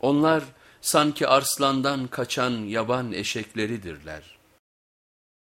Onlar sanki arslandan kaçan yaban eşekleridirler.